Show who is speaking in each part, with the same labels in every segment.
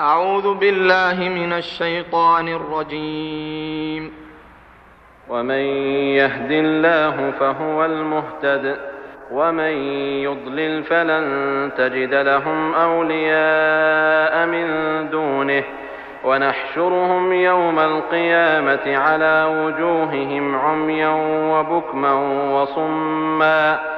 Speaker 1: أعوذ بالله من الشيطان الرجيم.
Speaker 2: ومن يهد الله فهو المهتد ومن يضلل فلن تجد لهم أولياء من دونه. ونحشرهم يوم القيامة على وجوههم عميا وبكما وصما.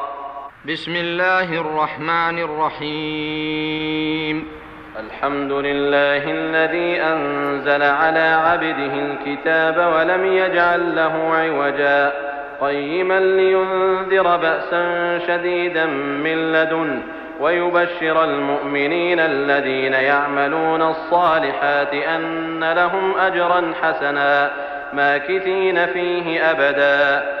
Speaker 1: بسم الله الرحمن الرحيم.
Speaker 2: الحمد لله الذي أنزل على عبده الكتاب ولم يجعل له عوجا. قيما لينذر بأسا شديدا من لدن ويبشر المؤمنين الذين يعملون الصالحات أن لهم أجرا حسنا ماكثين فيه أبدا.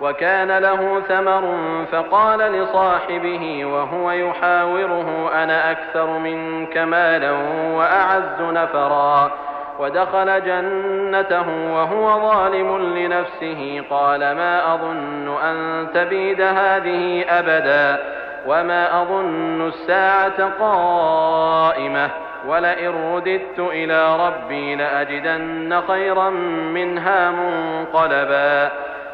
Speaker 2: وكان له ثمر فقال لصاحبه وهو يحاوره أنا أكثر منك مالا وأعز نفرا. ودخل جنته وهو ظالم لنفسه قال ما أظن أن تبيد هذه أبدا وما أظن الساعة قائمة ولئن رددت إلى ربي لأجدن خيرا منها منقلبا.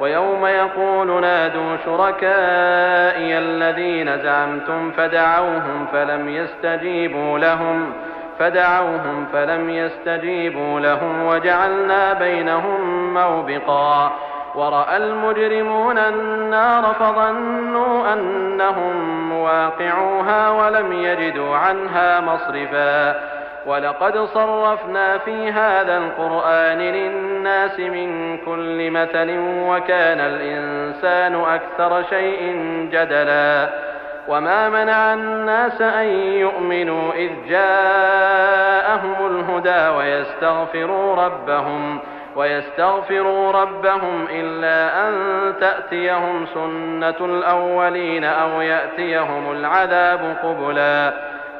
Speaker 2: ويوم يقول نادوا شركائي الذين زعمتم فدعوهم فلم يستجيبوا لهم فدعوهم فلم يستجيبوا لهم وجعلنا بينهم موبقا. ورأى المجرمون النار فظنوا أنهم مواقعوها ولم يجدوا عنها مصرفا. ولقد صرفنا في هذا القرآن للناس من كل مثل وكان الإنسان أكثر شيء جدلا. وما منع الناس أن يؤمنوا إذ جاءهم الهدى ويستغفروا ربهم ۖ ويستغفروا ربهم إلا أن تأتيهم سنة الأولين أو يأتيهم العذاب قبلا.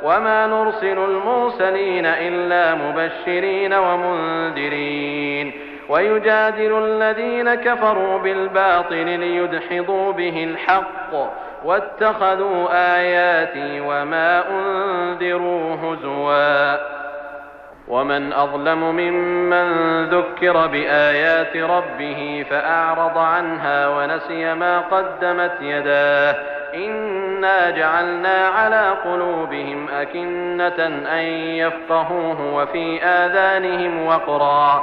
Speaker 2: وما نرسل المرسلين إلا مبشرين ومنذرين. ويجادل الذين كفروا بالباطل ليدحضوا به الحق واتخذوا آياتي وما أنذروا هزواً. ومن أظلم ممن ذكر بآيات ربه فأعرض عنها ونسي ما قدمت يداه. إنا جعلنا على قلوبهم أكنة أن يفقهوه وفي آذانهم وقرا.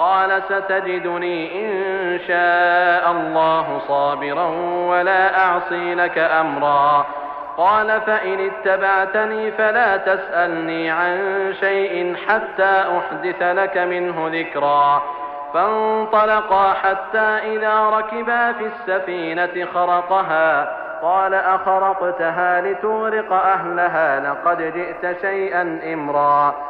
Speaker 2: قال ستجدني إن شاء الله صابرا ولا أعصي لك أمرا. قال فإن اتبعتني فلا تسألني عن شيء حتى أحدث لك منه ذكرا. فانطلقا حتى إذا ركبا في السفينة خرقها. قال أخرقتها لتغرق أهلها لقد جئت شيئا إمرا.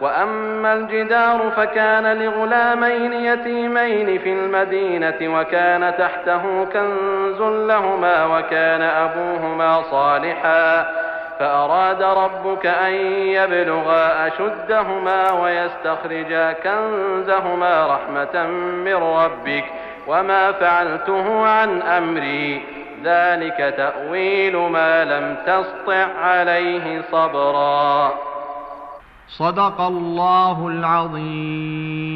Speaker 2: وأما الجدار فكان لغلامين يتيمين في المدينة وكان تحته كنز لهما وكان أبوهما صالحا. فأراد ربك أن يبلغا أشدهما ويستخرجا كنزهما رحمة من ربك وما فعلته عن أمري. ذلك تأويل ما لم تسطع عليه صبرا.
Speaker 1: صدق الله العظيم.